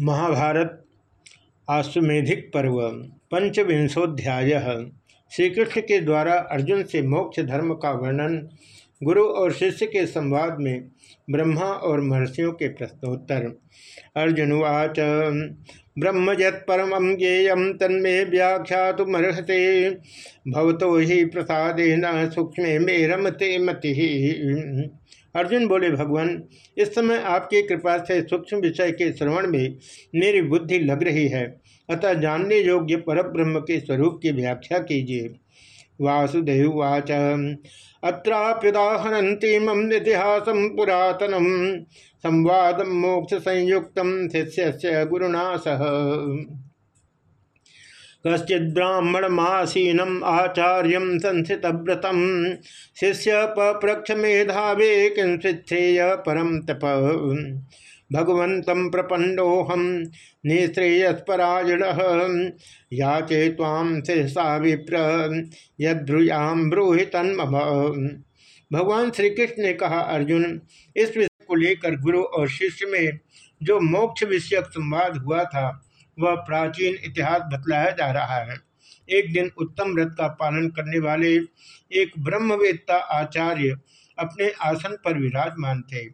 महाभारत आश्वेधिक पर्व, पंचविंशोध्याय। श्री कृष्ण के द्वारा अर्जुन से मोक्ष धर्म का वर्णन गुरु और शिष्य के संवाद में ब्रह्मा और महर्षियों के प्रश्नोत्तर। अर्जुनवाच ब्रह्म यत्परम ज्ञेयम तन्मे व्याख्या तुमर्हते भवतो ही प्रसाद न सूक्ष्म मे रमते मति। अर्जुन बोले, भगवान, इस समय आपकी कृपा से सूक्ष्म विषय के श्रवण में मेरी बुद्धि लग रही है। अतः जानने योग्य परब्रह्म के स्वरूप की व्याख्या कीजिए। वासुदेव वाच अत्राप्युदाहरती मम इतिहास पुरातनम। संवाद मोक्ष संयुक्त शिष्य से गुरुना सह कश्चिद्राह्मणमासीनम आचार्य संस्थितव्रतम। शिष्य पप्रक्ष मेधावे किंचित्रेय परम तप। भगवत प्रपन्नोहम निश्रेयस्पराजण याचे ताम शिषा विप्र यद्रुयाम ब्रूहि तन्म भगवान श्री कृष्ण ने कहा, अर्जुन, इस विषय को लेकर गुरु और शिष्य में जो मोक्ष विषयक संवाद हुआ था वह प्राचीन इतिहास बतलाया जा रहा है। एक दिन उत्तम व्रत का पालन करने वाले एक ब्रह्मवेत्ता आचार्य अपने आसन पर विराजमान थे।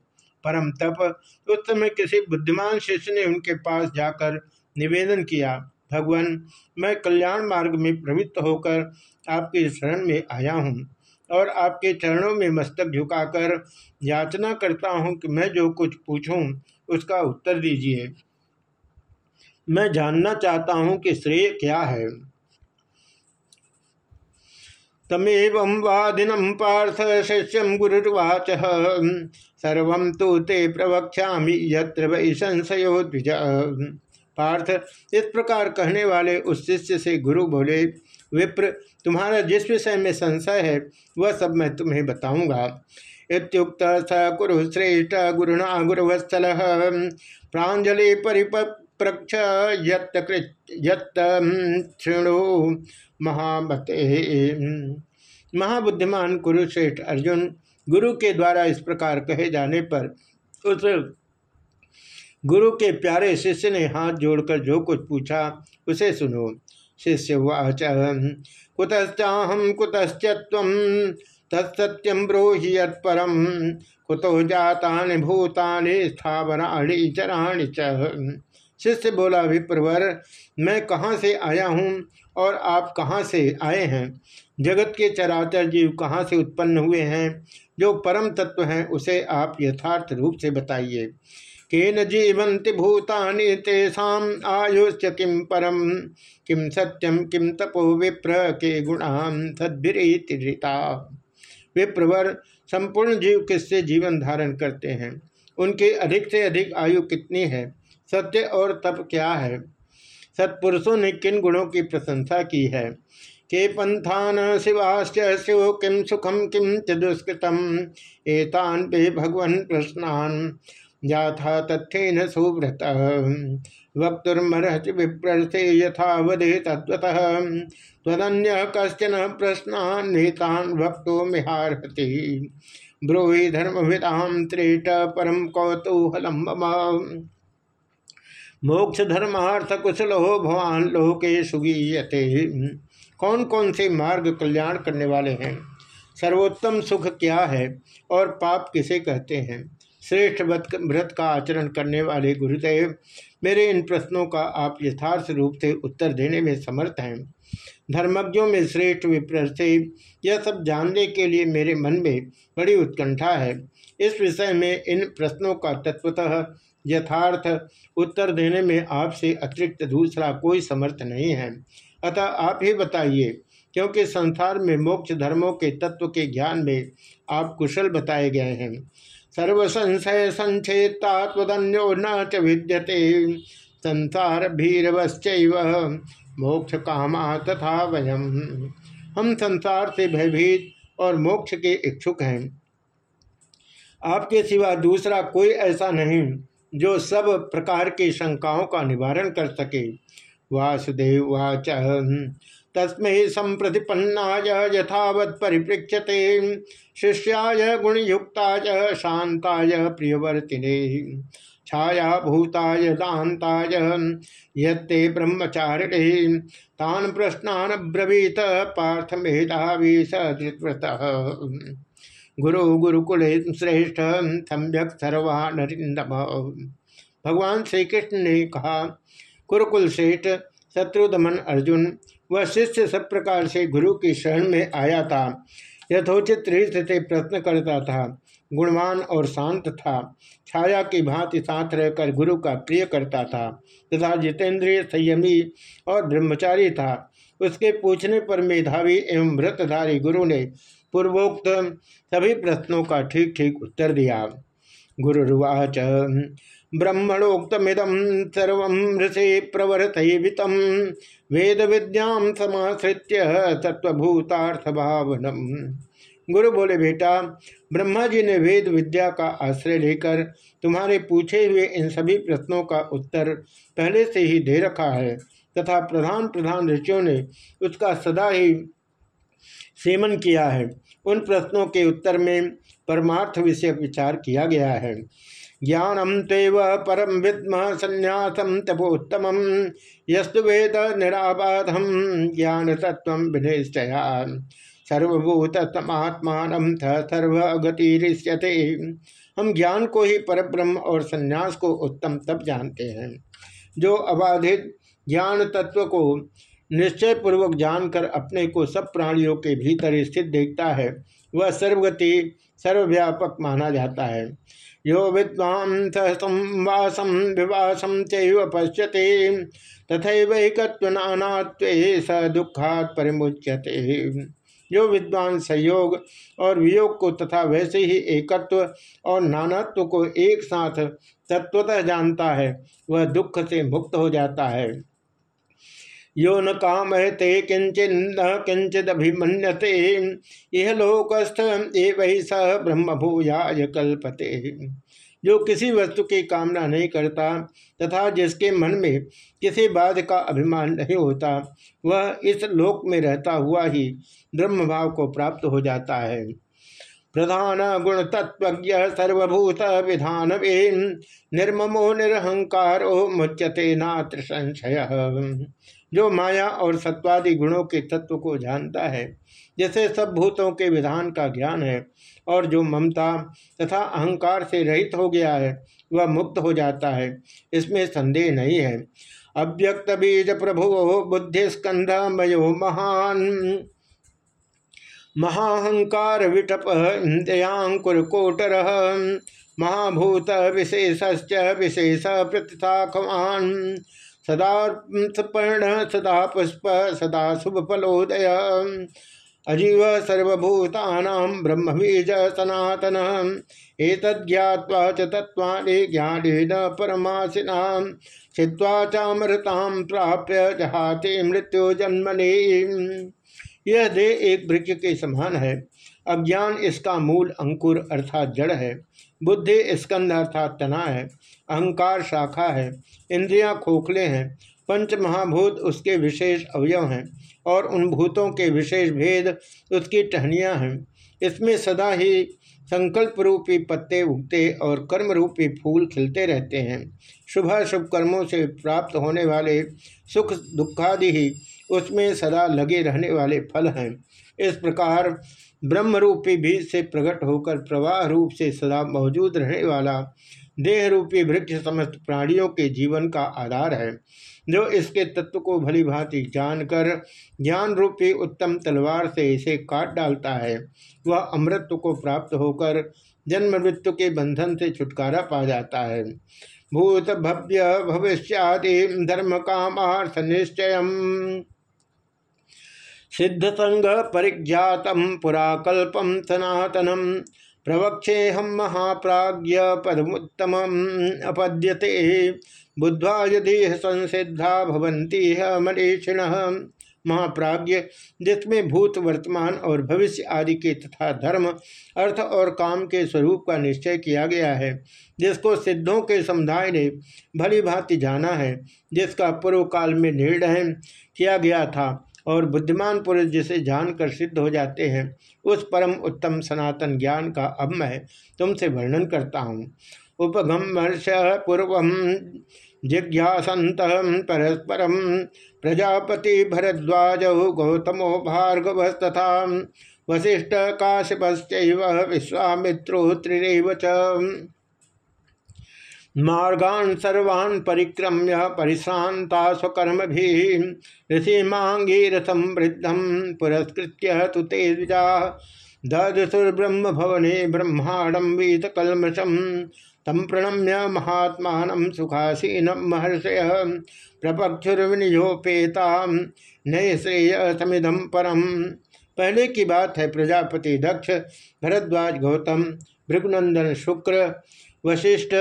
परम तप, उस समय किसी बुद्धिमान शिष्य ने उनके पास जाकर निवेदन किया, भगवान, मैं कल्याण मार्ग में प्रवृत्त होकर आपके शरण में आया हूँ और आपके चरणों में मस्तक झुकाकर याचना करता हूँ कि मैं जो कुछ पूछूँ, उसका उत्तर दीजिए। मैं जानना चाहता हूँ कि श्रेय क्या है। तमेव वादिनम पार्थ शिष्यम गुरुवाच सर्व तो ते प्रवक्षा वै संशयो पार्थ, इस प्रकार कहने वाले उस शिष्य से गुरु बोले, विप्र, तुम्हारा जिस विषय में संशय है, वह सब मैं तुम्हें बताऊँगा। इत्युक्त स गुरु श्रेष्ठ गुरुणा गुरुवत्सल। प्राजलि परिप प्रक्ष यृणु महामते। महाबुद्धिमान कुरुश्रेष्ठ अर्जुन गुरु के द्वारा इस प्रकार कहे जाने पर उस गुरु के प्यारे शिष्य ने हाथ जोड़कर जो कुछ पूछा, उसे सुनो। शिष्य वाच कुतश्चाहम कुतश्च तत्सत्यम ब्रोहि यत्परम कुतो जाता भूतानि, स्थावराणि चराणि च। शिष्य बोला, विप्रवर, मैं कहाँ से आया हूँ और आप कहाँ से आए हैं? जगत के चराचर जीव कहाँ से उत्पन्न हुए हैं? जो परम तत्व हैं, उसे आप यथार्थ रूप से बताइए। केन जीवंति भूतानि तेषाम, आयुष्य किम परम? किम सत्यम किम तपो विप्र के गुणाम? सद्भिरीता विप्रवर, संपूर्ण जीव किससे जीवन धारण करते हैं? उनके अधिक से अधिक आयु कितनी है? सत्य और तप क्या है? सत्पुरुषों ने किन गुणों की प्रशंसा की है? के पंथान शिवाश्च शिव किम सुखम किम च दुष्कृतम? एतान पे भगवन प्रश्नान। याथा तथ्यन सुव्रत। वक्तुर्मरच विप्रसे यथावधे तत्वतः तदन्य कश्चन प्रश्नान नेतान वक्तो ब्रूहि धर्मभिताम त्रेट परम कौतूहलम मोक्ष धर्मार्थ कुशल हो भगवान लोके सुगीयते। कौन कौन से मार्ग कल्याण करने वाले हैं? सर्वोत्तम सुख क्या है और पाप किसे कहते हैं? श्रेष्ठ व्रत का आचरण करने वाले गुरुदेव, मेरे इन प्रश्नों का आप यथार्थ रूप से उत्तर देने में समर्थ हैं। धर्मज्ञों में श्रेष्ठ विप्र से यह सब जानने के लिए मेरे मन में बड़ी उत्कंठा है। इस विषय में इन प्रश्नों का तत्वतः यथार्थ उत्तर देने में आपसे अतिरिक्त दूसरा कोई समर्थ नहीं है। अतः आप ही बताइए, क्योंकि संसार में मोक्ष धर्मों के तत्व के ज्ञान में आप कुशल बताए गए हैं। सर्व संशय संचेतात्वन्यो न च विद्यते। संसार भीरवश्च मोक्ष कामा तथा वयम। हम संसार से भयभीत और मोक्ष के इच्छुक हैं। आपके सिवा दूसरा कोई ऐसा नहीं। जो सब प्रकार की शंकाओं का निवारण कर सके। वासुदेव वाच। तस्म संप्रतिपन्नाय यथावत परिपृक्षते शिष्याय गुणयुक्ताय शांताय प्रियवर्तिने। छाया भूताय दाताय ये ब्रह्मचारिणे। तान प्रश्नान ब्रवीत पार्थ मेधावी सृतव्रत गुरु गुरुकुल श्रेष्ठ सम्यक सर्वानरिंदम भगवान श्री कृष्ण ने कहा, कुरुकुल श्रेष्ठ शत्रुदमन अर्जुन, वह शिष्य सब प्रकार से गुरु की शरण में आया था। यथोचित से प्रश्न करता था, गुणवान और शांत था। छाया की भांति साथ रहकर गुरु का प्रिय करता था। तथा जितेंद्रिय संयमी और ब्रह्मचारी था। उसके पूछने पर मेधावी एवं व्रतधारी गुरु ने पूर्वोक्त। सभी प्रश्नों का ठीक ठीक उत्तर दिया। गुरुवाच ब्रह्मणोक्तमिदम सर्व ऋषि प्रवर्तित वेद विद्या समाश्रित्य तत्वभूतार्थ भावनम गुरु बोले, बेटा ब्रह्मा जी ने वेद विद्या का आश्रय लेकर तुम्हारे पूछे हुए इन सभी प्रश्नों का उत्तर पहले से ही दे रखा है तथा प्रधान प्रधान ऋषियों ने उसका सदा ही सेमन किया है। उन प्रश्नों के उत्तर में परमार्थ विषय विचार किया गया है। ज्ञानम तेव परम विद्म संन्यासम तपोत्तम, यस्तु वेद निराबाधम ज्ञान तत्व विनिश्चया। सर्वभूत समात्मान सर्वगतिरिष्यते हम ज्ञान को ही परब्रह्म और संन्यास को उत्तम तब जानते हैं। जो अबाधित ज्ञान तत्व को निश्चय पूर्वक जानकर अपने को सब प्राणियों के भीतर स्थित देखता है। वह सर्वगति, सर्वव्यापक माना जाता है। यो विद्वान संवासम विवासम चैव पश्यते तथा नाना स दुखात परिमुच्यते। जो विद्वान संयोग और वियोग को तथा वैसे ही एकत्व और नानात्व को एक साथ तत्वतः जानता है, वह दुख से मुक्त हो जाता है। यो न कामहते किंचिन किंचित अभिमन्यते यह लोकस्थ एवं स ब्रह्म भूयाय कल्पते। जो किसी वस्तु की कामना नहीं करता तथा जिसके मन में किसी बाध का अभिमान नहीं होता, वह इस लोक में रहता हुआ ही ब्रह्म भाव को प्राप्त हो जाता है। प्रधान गुण तत्व सर्वभूत विधान निर्ममो निरहंकारो मुच्यते नात्र संशय। जो माया और सत्वादि गुणों के तत्व को जानता है, जैसे सब भूतों के विधान का ज्ञान है, और जो ममता तथा अहंकार से रहित हो गया है, वह मुक्त हो जाता है, इसमें संदेह नहीं है। अव्यक्त बीज प्रभु बुद्धि स्कंध मयो महान। महाहंकार विटप इंद्रियांकुर कोटर महाभूत विशेष विशेष प्रतिथाखवान। सदा पर्ण सदा पुष्प, सदा शुभ फलोदय अजीव सर्वभूता ब्रह्म सनातन। एक ज्ञावा च तत्वानि ज्ञानेन परमासिना। छिवा चामृताम प्राप्य जहाते मृत्यु जन्मने। यह देह एक वृक्ष के समान है, अज्ञान इसका मूल अंकुर अर्थात जड़ है, बुद्धि स्कंद अर्थात तना है अहंकार शाखा है, इंद्रियाँ खोखले हैं, पंच महाभूत उसके विशेष अवयव हैं और उन भूतों के विशेष भेद उसकी टहनियाँ हैं। इसमें सदा ही संकल्प रूपी पत्ते उगते और कर्म रूपी फूल खिलते रहते हैं। शुभ शुभ कर्मों से प्राप्त होने वाले सुख दुखादि ही उसमें सदा लगे रहने वाले फल हैं। इस प्रकार ब्रह्म रूपी बीज से प्रकट होकर प्रवाह रूप से सदा मौजूद रहने वाला देह रूपी वृक्ष समस्त प्राणियों के जीवन का आधार है। जो इसके तत्व को भली भांति जानकर ज्ञान रूपी उत्तम तलवार से इसे काट डालता है, वह अमृत को प्राप्त होकर जन्म मृत्यु के बंधन से छुटकारा पा जाता है। भूत भव्य भविष्यादि धर्म कामार्थ निश्चय सिद्ध संग परिज्ञात पुराकल्पम सनातनम। प्रवक्षे हम महाप्राज्य पदमुत्तम अपद्यते। बुद्ध्वा यदि संसिद्धा भवंती मनीषिण महाप्राज्य जिसमें भूत, वर्तमान और भविष्य आदि के तथा धर्म, अर्थ और काम के स्वरूप का निश्चय किया गया है, जिसको सिद्धों के समुदाय ने भली भांति जाना है, जिसका पूर्व काल में निर्णय किया गया था। और बुद्धिमान पुरुष जिसे जानकर सिद्ध हो जाते हैं, उस परम उत्तम सनातन ज्ञान का अब मैं तुमसे वर्णन करता हूँ। उपगमर्श पूर्व जिज्ञासत परस्परम प्रजापति भरद्वाज गौतमो भार्गव तथा वशिष्ठ काश्यपश्च विश्वामित्रो त्रिरेव मार्गान सर्वान् परिक्रम्य परिश्रांता स्वकर्म भी ऋषि ऋषिमांगीरथम वृद्धम पुरस्कृत्य तु तेजा ददसुर्ब्रह्म भवने ब्रह्मांडम वीत कलमशम तम प्रणम्य महात्मा सुखासीनम महर्षय प्रपक्षुर्विनियोपेता नय श्रेय समिधम परम पहले की बात है प्रजापति दक्ष, भरद्वाज गौतम, भृगुनंदन शुक्र, वशिष्ठ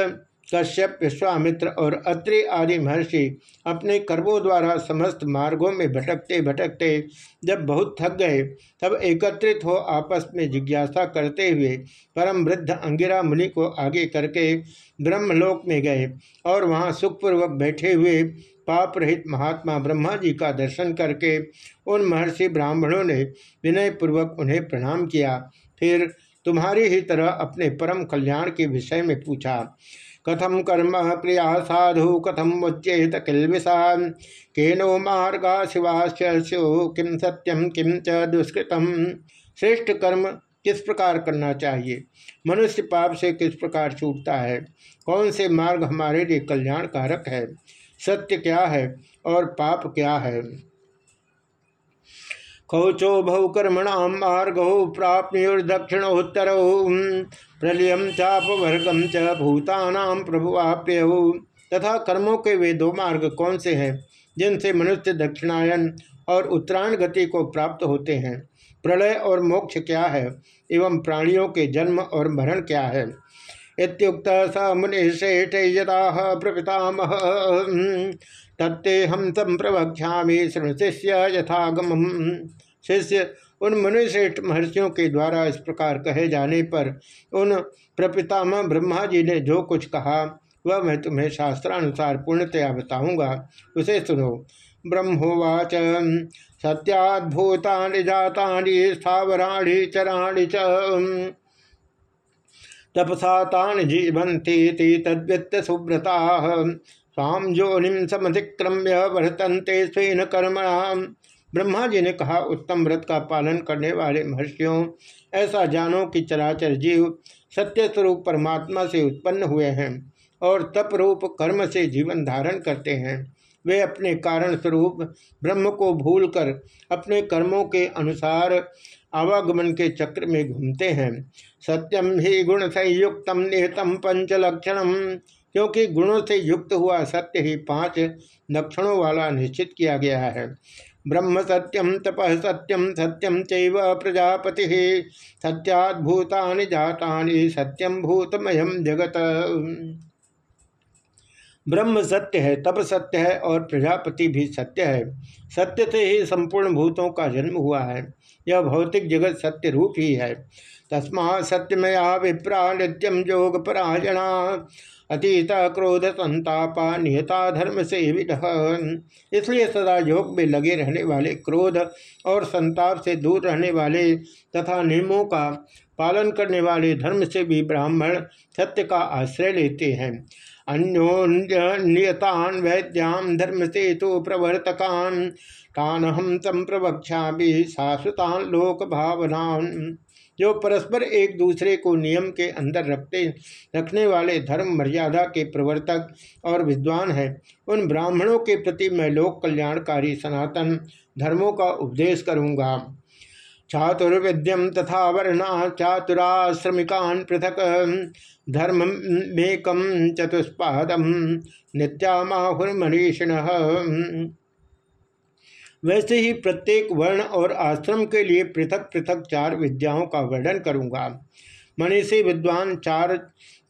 कश्यप, विश्वामित्र और अत्रि आदि महर्षि अपने कर्मों द्वारा समस्त मार्गों में भटकते भटकते जब बहुत थक गए, तब एकत्रित हो आपस में जिज्ञासा करते हुए परम वृद्ध अंगिरा मुनि को आगे करके ब्रह्मलोक में गए और वहाँ सुखपूर्वक बैठे हुए पाप रहित महात्मा ब्रह्मा जी का दर्शन करके उन महर्षि ब्राह्मणों ने विनयपूर्वक उन्हें प्रणाम किया। फिर तुम्हारी ही तरह अपने परम कल्याण के विषय में पूछा कथम कर्म क्रिया साधु कथम मुच्येत किल विषा केनो मार्गा शिवास्यो किम सत्यम किम च दुष्कृतम श्रेष्ठ कर्म किस प्रकार करना चाहिए? मनुष्य पाप से किस प्रकार छूटता है? कौन से मार्ग हमारे लिए कल्याणकारक है? सत्य क्या है और पाप क्या है? कौचो बहुकर्मणाम मार्गो प्राप्नुर्दक्षिणोत्तर प्रलयम चापवर्गम च भूतानाम प्रभुआप्य तथा कर्मों के वे दो मार्ग कौन से हैं, जिनसे मनुष्य दक्षिणायन और उत्तरायण गति को प्राप्त होते हैं? प्रलय और मोक्ष क्या है, एवं प्राणियों के जन्म और मरण क्या है? इत्युक्त स मुनि श्रेष्ठ यदा प्रपितामह। तत्ते हम तम प्रवक्षा शिष्य यथागम शिष्य उन मनुश्रेष्ठ महर्षियों के द्वारा इस प्रकार कहे जाने पर उन प्रपितामह ब्रह्मा जी ने जो कुछ कहा, वह मैं तुम्हें शास्त्रानुसार पूर्णतया बताऊँगा। उसे सुनो। ब्रह्मोवाच सत्याद्भूता जाता स्थावराणी, चराणी च। तपसा तान जीवंती तद्वित्त सुव्रता। स्वाम जोनिम समधिक्रम्य वर्तनते स्वेन कर्मणा ब्रह्मा जी ने कहा, उत्तम व्रत का पालन करने वाले महर्षियों, ऐसा जानो कि चराचर जीव सत्य स्वरूप परमात्मा से उत्पन्न हुए हैं और तप रूप कर्म से जीवन धारण करते हैं। वे अपने कारण स्वरूप ब्रह्म को भूलकर अपने कर्मों के अनुसार आवागमन के चक्र में घूमते हैं। सत्यम ही गुण संयुक्तम निहतम पंचलक्षणम क्योंकि गुणों से युक्त हुआ सत्य ही पाँच लक्षणों वाला निश्चित किया गया है। ब्रह्म सत्यम तप सत्यम सत्यम चैव प्रजापति। सत्याद्भूता जाता सत्यम भूतमयम जगत। ब्रह्म सत्य है, तप सत्य है और प्रजापति भी सत्य है। सत्य से ही संपूर्ण भूतों का जन्म हुआ है। यह भौतिक जगत सत्य रूप ही है। तस्मा सत्यमया विप्रा नित्यम योग परायणा अतीत क्रोध संतापा निहता धर्म से इसलिए सदा योग में लगे रहने वाले क्रोध और संताप से दूर रहने वाले तथा नियमों का पालन करने वाले धर्म से भी ब्राह्मण सत्य का आश्रय लेते हैं। अन्योन्यतान वैद्याम धर्म से तो प्रवर्तकान कान हम तम प्रवक्षा भी शाश्वतान लोक भावनान जो परस्पर एक दूसरे को नियम के अंदर रखते, रखने वाले धर्म मर्यादा के प्रवर्तक और विद्वान हैं। उन ब्राह्मणों के प्रति मैं लोक कल्याणकारी सनातन धर्मों का उपदेश करूँगा। चातुर्विद्यम तथा वर्णा चातुराश्रमिकान पृथक, धर्म मेकम चतुष्पादम नित्यामाहुर्मनीषिण। वैसे ही प्रत्येक वर्ण और आश्रम के लिए पृथक पृथक चार विद्याओं का वर्णन करूँगा। मनीषी विद्वान चार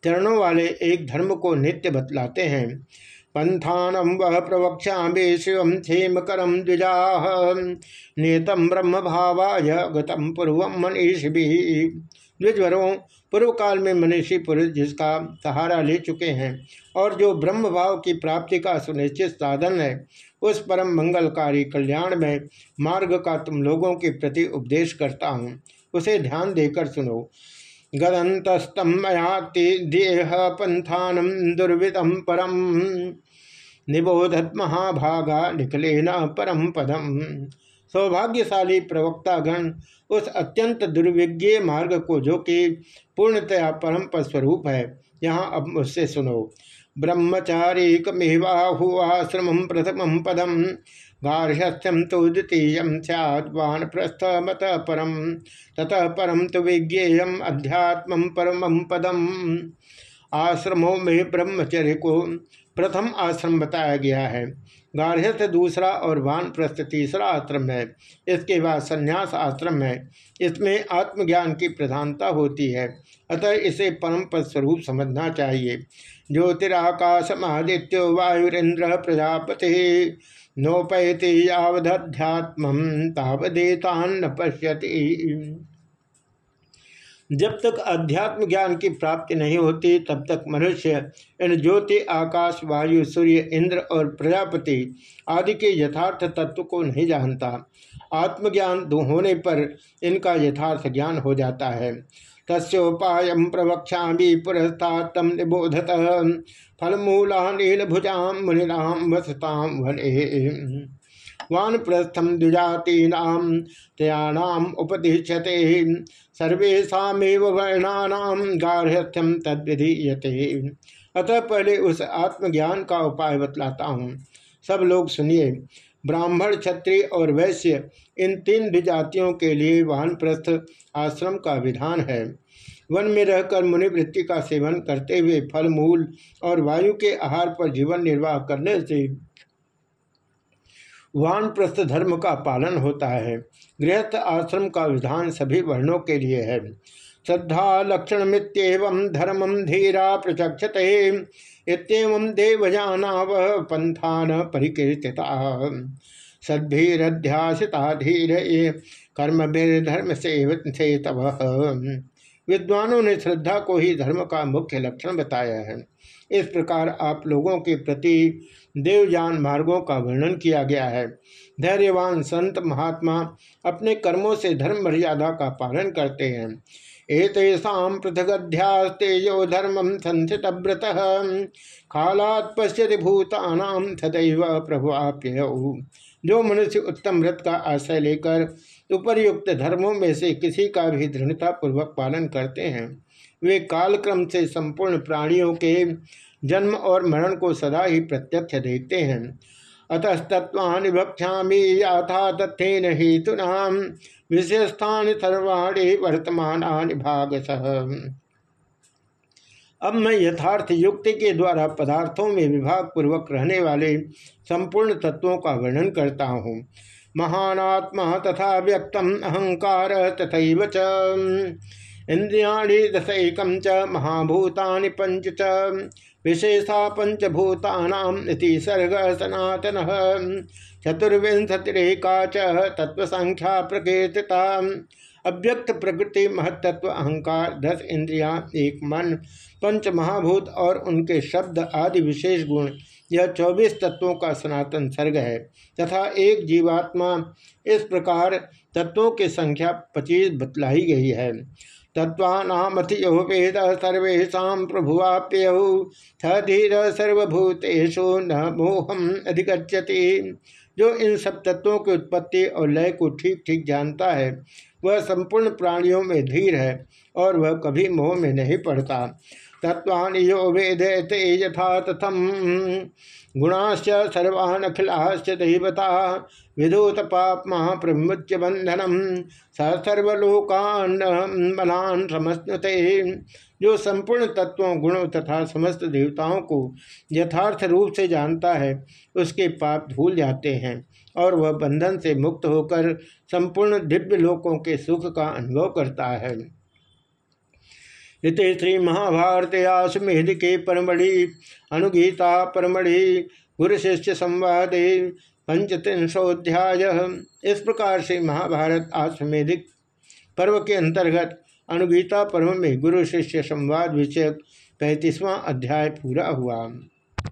चरणों वाले एक धर्म को नित्य बतलाते हैं। पंथानम वह प्रवक्षा शिव क्षेम करम द्विजा नियतम ब्रह्म भावाय गतम पूर्व मनीष भी द्विजवरों पूर्व काल में मनीषी पुरुष जिसका सहारा ले चुके हैं और जो ब्रह्म भाव की प्राप्ति का सुनिश्चित साधन है, उस परम मंगलकारी कल्याण में मार्ग का तुम लोगों के प्रति उपदेश करता हूँ। उसे ध्यान देकर सुनो। गदंतस्तम देह पंथानम दुर्विदम परम निबोधत महाभागा निकले न परम पदम। सौभाग्यशाली प्रवक्तागण उस अत्यंत दुर्विज्ञ मार्ग को जो कि पूर्णतया परम पर स्वरूप है। यहाँ अब मुझसे सुनो। ब्रह्मचारी कमेवाहुआश्रम प्रथम पदम गार्हस्थ्यम तो द्वितीय सैद्वान प्रस्थ मत परम ततः परम तो विज्ञेयम अध्यात्म परम पदम। आश्रमों में ब्रह्मचर्य को प्रथम आश्रम बताया गया है। गार्हस्थ दूसरा और वानप्रस्थ तीसरा आश्रम है। इसके बाद संन्यास आश्रम है। इसमें आत्मज्ञान की प्रधानता होती है। अतः इसे परम पद स्वरूप समझना चाहिए। ज्योतिराकाशमादित्यो वायुरेन्द्र प्रजापति नोपयति यावध्यात्म तावदेतान्न पश्यति। जब तक अध्यात्म ज्ञान की प्राप्ति नहीं होती, तब तक मनुष्य, इन ज्योति, आकाश, वायु, सूर्य, इंद्र और प्रजापति आदि के यथार्थ तत्व को नहीं जानता। आत्मज्ञान होने पर इनका यथार्थ ज्ञान हो जाता है। तस्ोपाय प्रवक्षा पुरस्ता तम निबोधत फलमूला नीलभुजाम मुनिराम वसताम वने। वानप्रस्थम द्विजातीनाम तयानाम उपदिश्यते। सर्वेशाव वर्णानाम गार्हस्थ्यम तद्विधीयते। अतः पहले उस आत्मज्ञान का उपाय बतलाता हूँ। सब लोग सुनिए। ब्राह्मण, क्षत्रिय और वैश्य, इन तीन विजातियों के लिए वानप्रस्थ आश्रम का विधान है। वन में रहकर मुनिवृत्ति का सेवन करते हुए फल, मूल और वायु के आहार पर जीवन निर्वाह करने से वानप्रस्थ धर्म का पालन होता है। गृहस्थ आश्रम का विधान सभी वर्णों के लिए है। श्रद्धा लक्षण मित्यव धर्मम धीरा प्रचक्षते इतम देवजानाव पंथान परिकीर्तिता। सद्भिध्यासिता धीर ये कर्म धर्म से तब विद्वानों ने श्रद्धा को ही धर्म का मुख्य लक्षण बताया है। इस प्रकार आप लोगों के प्रति देवयान मार्गों का वर्णन किया गया है। धैर्यवान संत महात्मा अपने कर्मों से धर्म मर्यादा का पालन करते हैं। एतेषा पृथगध्यास्तेजो धर्मम संथित व्रत पश्यति भूतानाम सदैव प्रभुआप्य जो मनुष्य उत्तम व्रत का आश्रय लेकर उपरयुक्त धर्मों में से किसी का भी दृढ़तापूर्वक पालन करते हैं, वे कालक्रम से संपूर्ण प्राणियों के जन्म और मरण को सदा ही प्रत्यक्ष देखते हैं। अतस्तत्वानि भक्षा याथा तथ्यन हेतुना विशेषस्थान सर्वाणी वर्तमान भाग सह अब मैं यथार्थ युक्ति के द्वारा पदार्थों में विभाग पूर्वक रहने वाले संपूर्ण तत्वों का वर्णन करता हूँ। महानात्मा तथा व्यक्तम अहंकार तथा इंद्रियाणी दशकम च महाभूतानि पंच च विशेषा पंचभूतानाम सर्ग सनातन चतुर्विंशतिरेका च संख्या प्रकृतिता अव्यक्त प्रकृति, महत्त्व, अहंकार, दस इंद्रिया, एक मन, पंच महाभूत और उनके शब्द आदि विशेष गुण, यह चौबीस तत्वों का सनातन सर्ग है तथा एक जीवात्मा। इस प्रकार तत्वों की संख्या पच्चीस बतलाई गई है। तत्वानामथियो वेद सर्वेशा प्रभुवाप्य। धीर सर्वभूतेषु न मोहम अधिगछति जो इन सब तत्वों की उत्पत्ति और लय को ठीक ठीक जानता है, वह संपूर्ण प्राणियों में धीर है और वह कभी मोह में नहीं पड़ता। तत्वानि यो वेदते यथा तथम गुणाश्च सर्वान् अखिलाश्च दैवता। विदूत पाप महाप्रमुच्य बंधनम स सर्वलोकान मलान समस्ते जो संपूर्ण तत्वों, गुणों तथा समस्त देवताओं को यथार्थ रूप से जानता है, उसके पाप धूल जाते हैं और वह बंधन से मुक्त होकर संपूर्ण दिव्य लोकों के सुख का अनुभव करता है। इति श्री महाभारत आसमेध के परमढ़ि, अनुगीता परमढ़ि गुरु शिष्य संवादे पंचत्रिंशोध्याय इस प्रकार से महाभारत आश्वेधिक पर्व के अंतर्गत अनुगीता पर्व में गुरु शिष्य संवाद विषयक पैंतीसवां अध्याय पूरा हुआ।